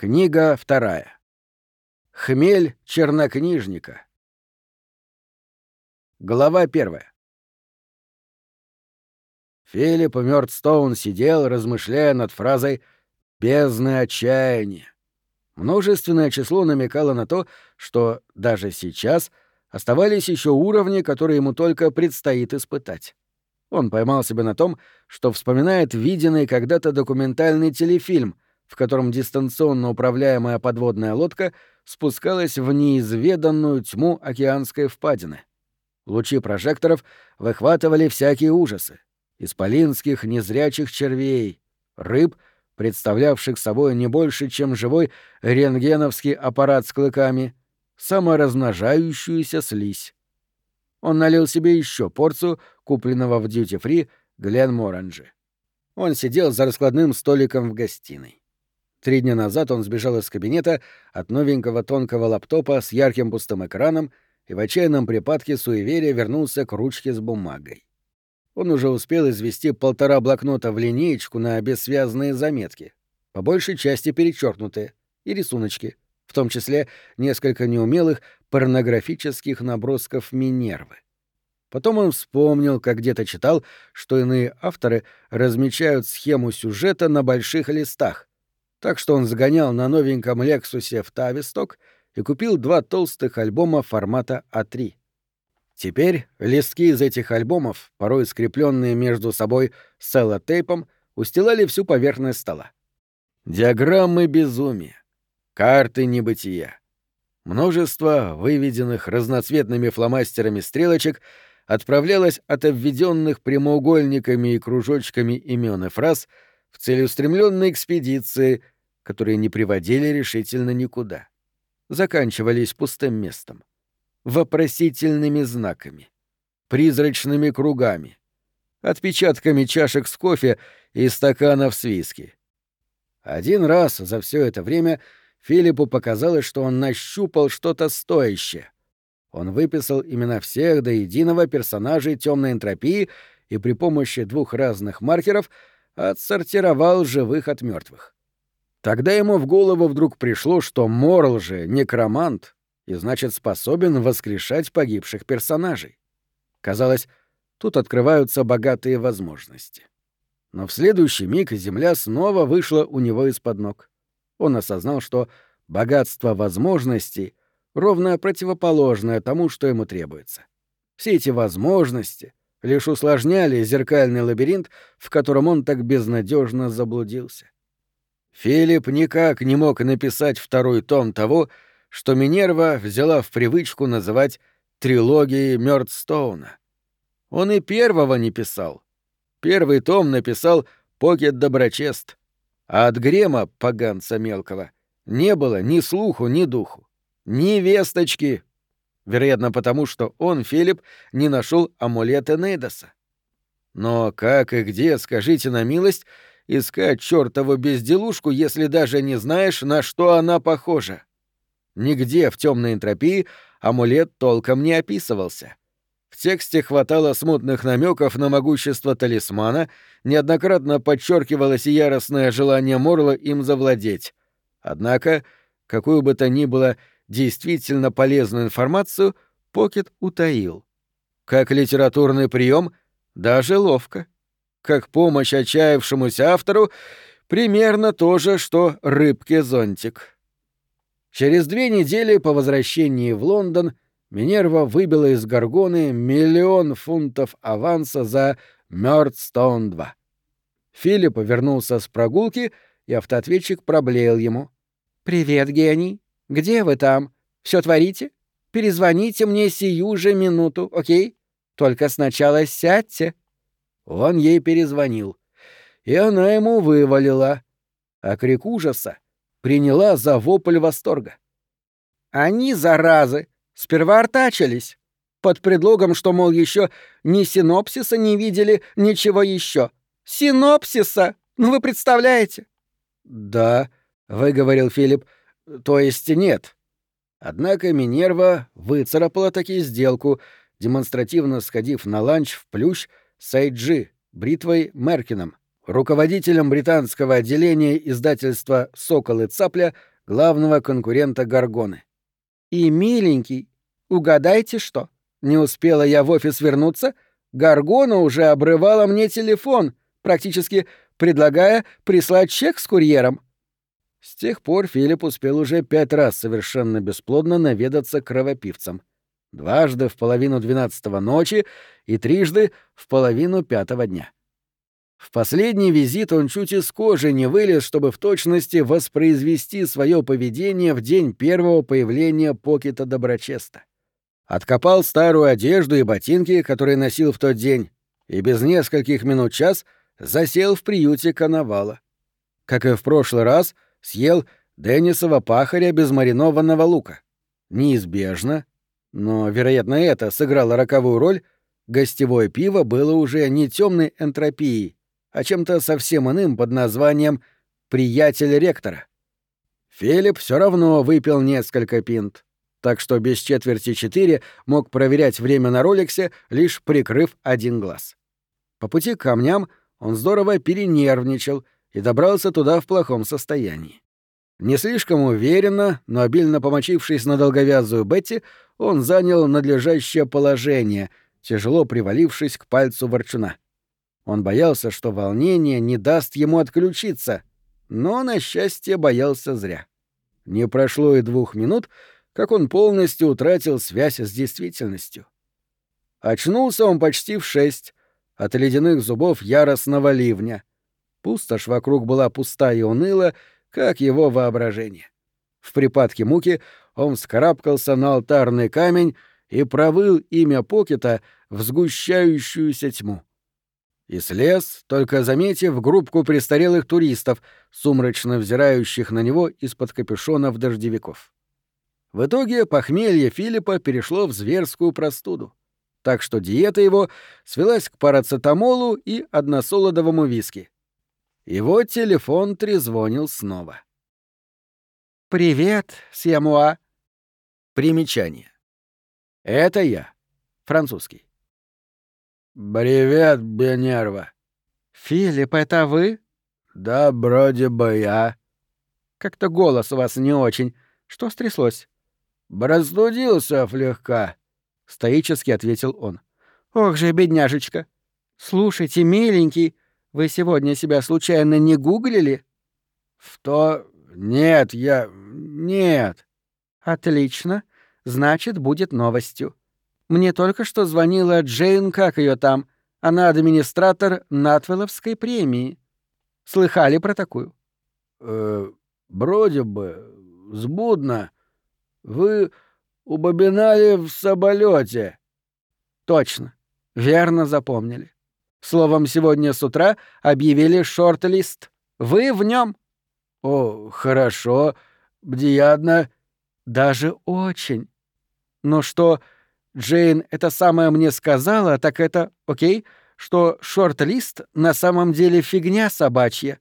Книга вторая. Хмель чернокнижника. Глава первая. Филипп Мёрдстоун сидел, размышляя над фразой «бездны отчаяния». Множественное число намекало на то, что даже сейчас оставались еще уровни, которые ему только предстоит испытать. Он поймал себя на том, что вспоминает виденный когда-то документальный телефильм, в котором дистанционно управляемая подводная лодка спускалась в неизведанную тьму океанской впадины. Лучи прожекторов выхватывали всякие ужасы. Исполинских незрячих червей, рыб, представлявших собой не больше, чем живой рентгеновский аппарат с клыками, саморазмножающуюся слизь. Он налил себе еще порцию, купленного в дьюти-фри, Глен Моранджи. Он сидел за раскладным столиком в гостиной. Три дня назад он сбежал из кабинета от новенького тонкого лаптопа с ярким пустым экраном и в отчаянном припадке суеверия вернулся к ручке с бумагой. Он уже успел извести полтора блокнота в линеечку на бессвязные заметки, по большей части перечеркнутые, и рисуночки, в том числе несколько неумелых порнографических набросков Минервы. Потом он вспомнил, как где-то читал, что иные авторы размечают схему сюжета на больших листах, так что он загонял на новеньком Лексусе в Тависток и купил два толстых альбома формата А3. Теперь листки из этих альбомов, порой скрепленные между собой селлотейпом, устилали всю поверхность стола. Диаграммы безумия, карты небытия. Множество выведенных разноцветными фломастерами стрелочек отправлялось от обведенных прямоугольниками и кружочками имен и фраз в целеустремленные экспедиции, которые не приводили решительно никуда. Заканчивались пустым местом вопросительными знаками, призрачными кругами, отпечатками чашек с кофе и стаканов с виски. Один раз за все это время Филиппу показалось, что он нащупал что-то стоящее. Он выписал имена всех до единого персонажей темной энтропии и при помощи двух разных маркеров отсортировал живых от мертвых. Тогда ему в голову вдруг пришло, что Морл же некромант, и значит способен воскрешать погибших персонажей. Казалось, тут открываются богатые возможности. Но в следующий миг земля снова вышла у него из-под ног. Он осознал, что богатство возможностей ровно противоположное тому, что ему требуется. Все эти возможности лишь усложняли зеркальный лабиринт, в котором он так безнадежно заблудился. Филипп никак не мог написать второй том того, что Минерва взяла в привычку называть трилогией Мёрдстоуна. Он и первого не писал. Первый том написал Покет Доброчест, а от Грема, поганца мелкого, не было ни слуху, ни духу, ни весточки. Вероятно, потому что он, Филипп, не нашел амулета Нейдоса. Но как и где, скажите на милость, искать чертову безделушку, если даже не знаешь, на что она похожа? Нигде в темной энтропии амулет толком не описывался. В тексте хватало смутных намеков на могущество талисмана, неоднократно подчеркивалось яростное желание Морла им завладеть. Однако, какую бы то ни было действительно полезную информацию, Покет утаил. Как литературный прием, даже ловко. Как помощь отчаявшемуся автору, примерно то же, что рыбке-зонтик. Через две недели по возвращении в Лондон Минерва выбила из Гаргоны миллион фунтов аванса за Мёрдстоун-2. Филипп вернулся с прогулки, и автоответчик проблеял ему. «Привет, гений. Где вы там? Все творите? Перезвоните мне сию же минуту, окей? Только сначала сядьте». Он ей перезвонил, и она ему вывалила. А крик ужаса приняла за вопль восторга. Они, заразы, сперва артачились, под предлогом, что, мол, еще ни синопсиса не видели, ничего еще. Синопсиса! Ну вы представляете? Да, выговорил Филипп. То есть нет. Однако Минерва выцарапала таки сделку, демонстративно сходив на ланч в плющ с Айджи, бритвой Меркином, руководителем британского отделения издательства «Сокол и цапля» главного конкурента Гаргоны. «И, миленький, угадайте что? Не успела я в офис вернуться, Гаргона уже обрывала мне телефон, практически предлагая прислать чек с курьером». С тех пор Филипп успел уже пять раз совершенно бесплодно наведаться к кровопивцам. Дважды в половину двенадцатого ночи и трижды в половину пятого дня. В последний визит он чуть из кожи не вылез, чтобы в точности воспроизвести свое поведение в день первого появления Покета Доброчеста. Откопал старую одежду и ботинки, которые носил в тот день, и без нескольких минут час засел в приюте Коновала. Как и в прошлый раз, съел Деннисова пахаря без маринованного лука. Неизбежно, но, вероятно, это сыграло роковую роль, гостевое пиво было уже не темной энтропией, а чем-то совсем иным под названием «приятель ректора». Филипп все равно выпил несколько пинт, так что без четверти четыре мог проверять время на роликсе, лишь прикрыв один глаз. По пути к камням он здорово перенервничал и добрался туда в плохом состоянии. Не слишком уверенно, но обильно помочившись на долговязую Бетти, он занял надлежащее положение, тяжело привалившись к пальцу ворчуна. Он боялся, что волнение не даст ему отключиться, но, на счастье, боялся зря. Не прошло и двух минут, как он полностью утратил связь с действительностью. Очнулся он почти в шесть, от ледяных зубов яростного ливня. Пустошь вокруг была пуста и уныла, как его воображение. В припадке муки он вскарабкался на алтарный камень и провыл имя Покета в сгущающуюся тьму и слез, только заметив группку престарелых туристов, сумрачно взирающих на него из-под капюшонов дождевиков. В итоге похмелье Филиппа перешло в зверскую простуду, так что диета его свелась к парацетамолу и односолодовому виски. Его телефон трезвонил снова. «Привет, Сьямуа». Примечание. Это я, французский. «Привет, Бенерва». «Филипп, это вы?» «Да, вроде бы я». «Как-то голос у вас не очень. Что стряслось?» «Простудился слегка», — стоически ответил он. «Ох же, бедняжечка! Слушайте, миленький, вы сегодня себя случайно не гуглили?» «В то... Нет, я... Нет». «Отлично. Значит, будет новостью. Мне только что звонила Джейн, как ее там. Она администратор Натвелловской премии. Слыхали про такую? Э, вроде бы. Сбудно. Вы убобинали в самолете. Точно. Верно запомнили. Словом, сегодня с утра объявили шорт-лист. Вы в нем. О, хорошо. Бдиядно. Даже очень. Но что Джейн это самое мне сказала, так это, окей, что шорт-лист на самом деле фигня собачья.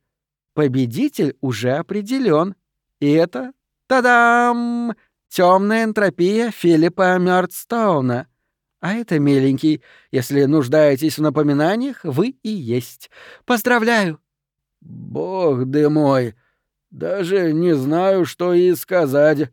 Победитель уже определен. И это, та-дам, темная энтропия Филиппа Мёрдстоуна. А это, миленький, если нуждаетесь в напоминаниях, вы и есть. Поздравляю. Бог ты мой, даже не знаю, что и сказать.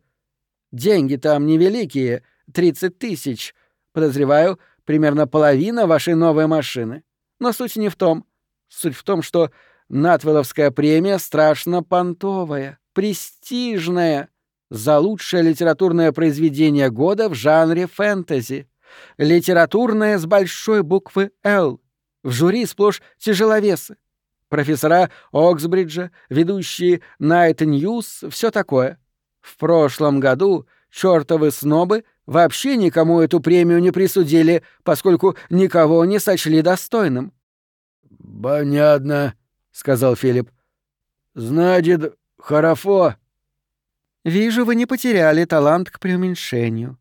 Деньги там невеликие — 30 тысяч. Подозреваю, примерно половина вашей новой машины. Но суть не в том. Суть в том, что Натвеловская премия страшно понтовая, престижная, за лучшее литературное произведение года в жанре фэнтези. Литературное с большой буквы «Л». В жюри сплошь тяжеловесы. Профессора Оксбриджа, ведущие Night News, все такое. В прошлом году чертовы снобы вообще никому эту премию не присудили, поскольку никого не сочли достойным. «Понятно», — сказал Филипп. «Значит, хорошо». «Вижу, вы не потеряли талант к преуменьшению.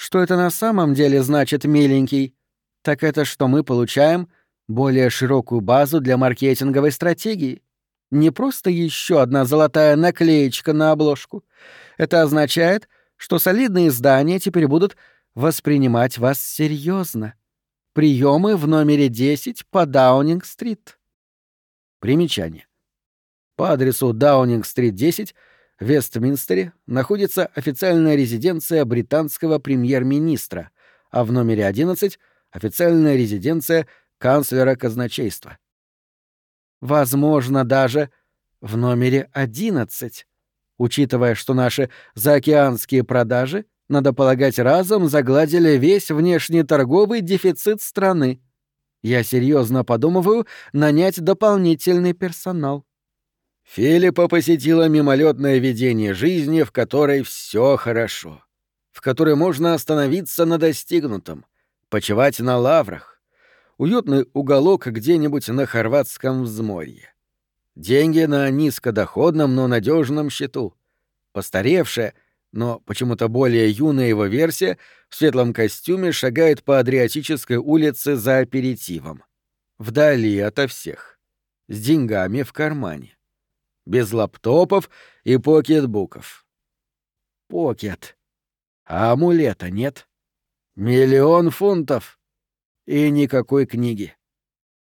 Что это на самом деле значит, миленький? Так это что мы получаем более широкую базу для маркетинговой стратегии. Не просто еще одна золотая наклеечка на обложку. Это означает, что солидные издания теперь будут воспринимать вас серьезно. Приемы в номере 10 по Даунинг-стрит. Примечание. По адресу Даунинг-стрит 10 Вестминстере находится официальная резиденция британского премьер-министра, а в номере 11 — официальная резиденция канцлера казначейства. Возможно, даже в номере 11, учитывая, что наши заокеанские продажи, надо полагать, разом загладили весь внешнеторговый дефицит страны. Я серьезно подумываю нанять дополнительный персонал. Филиппа посетила мимолетное видение жизни, в которой все хорошо, в которой можно остановиться на достигнутом, почивать на лаврах, уютный уголок где-нибудь на хорватском взморье. Деньги на низкодоходном, но надежном счету. Постаревшая, но почему-то более юная его версия в светлом костюме шагает по Адриатической улице за аперитивом. Вдали ото всех. С деньгами в кармане без лаптопов и покетбуков. Покет. А амулета нет. Миллион фунтов. И никакой книги.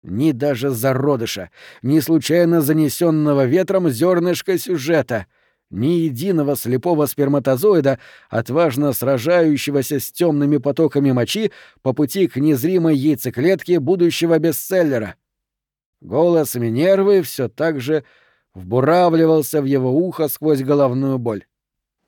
Ни даже зародыша, ни случайно занесенного ветром зернышка сюжета, ни единого слепого сперматозоида, отважно сражающегося с темными потоками мочи по пути к незримой яйцеклетке будущего бестселлера. Голос Минервы все так же вбуравливался в его ухо сквозь головную боль.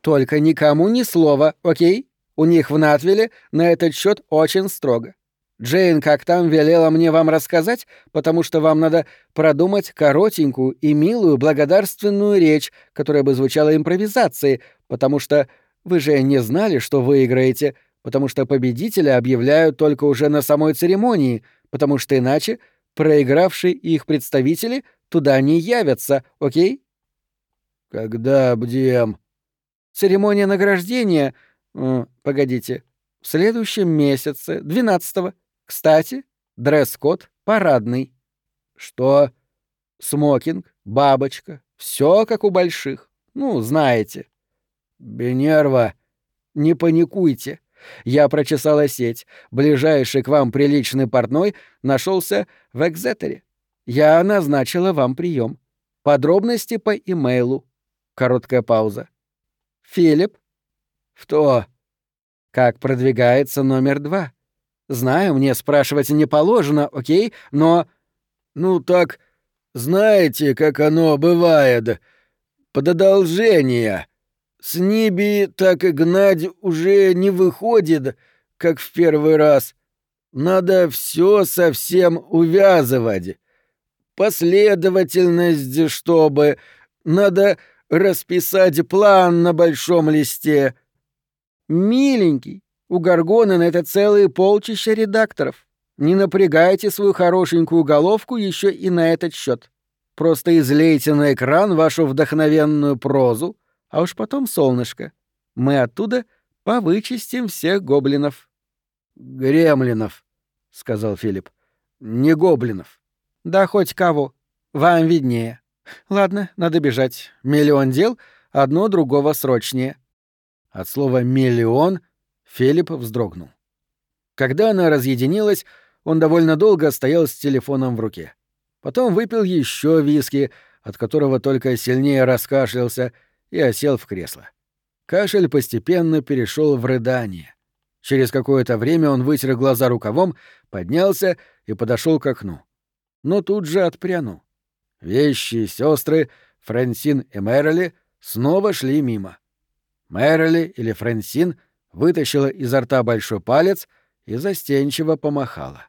«Только никому ни слова, окей? У них в Натвиле на этот счет очень строго. Джейн как там велела мне вам рассказать, потому что вам надо продумать коротенькую и милую благодарственную речь, которая бы звучала импровизацией, потому что вы же не знали, что выиграете, потому что победителя объявляют только уже на самой церемонии, потому что иначе проигравшие их представители — туда не явятся, окей? Когда бдем? Церемония награждения... Э, погодите. В следующем месяце, двенадцатого. Кстати, дресс-код парадный. Что? Смокинг, бабочка. Все как у больших. Ну, знаете. Бенерва. Не паникуйте. Я прочесала сеть. Ближайший к вам приличный портной нашелся в Экзетере. Я назначила вам прием. Подробности по имейлу. Короткая пауза. Филипп? Что? Как продвигается номер два? Знаю, мне спрашивать не положено, окей, но... Ну так, знаете, как оно бывает. Под одолжение. С Ниби так и гнать уже не выходит, как в первый раз. Надо все совсем увязывать последовательность, чтобы... Надо расписать план на большом листе. Миленький, у Гаргона на это целые полчища редакторов. Не напрягайте свою хорошенькую головку еще и на этот счет. Просто излейте на экран вашу вдохновенную прозу, а уж потом солнышко. Мы оттуда повычистим всех гоблинов. Гремлинов, сказал Филипп. Не гоблинов. Да хоть кого. Вам виднее. Ладно, надо бежать. Миллион дел, одно другого срочнее. От слова «миллион» Филипп вздрогнул. Когда она разъединилась, он довольно долго стоял с телефоном в руке. Потом выпил еще виски, от которого только сильнее раскашлялся, и осел в кресло. Кашель постепенно перешел в рыдание. Через какое-то время он вытер глаза рукавом, поднялся и подошел к окну но тут же отпрянул. Вещи сестры Франсин и Мэроли снова шли мимо. Мэроли или Франсин вытащила изо рта большой палец и застенчиво помахала.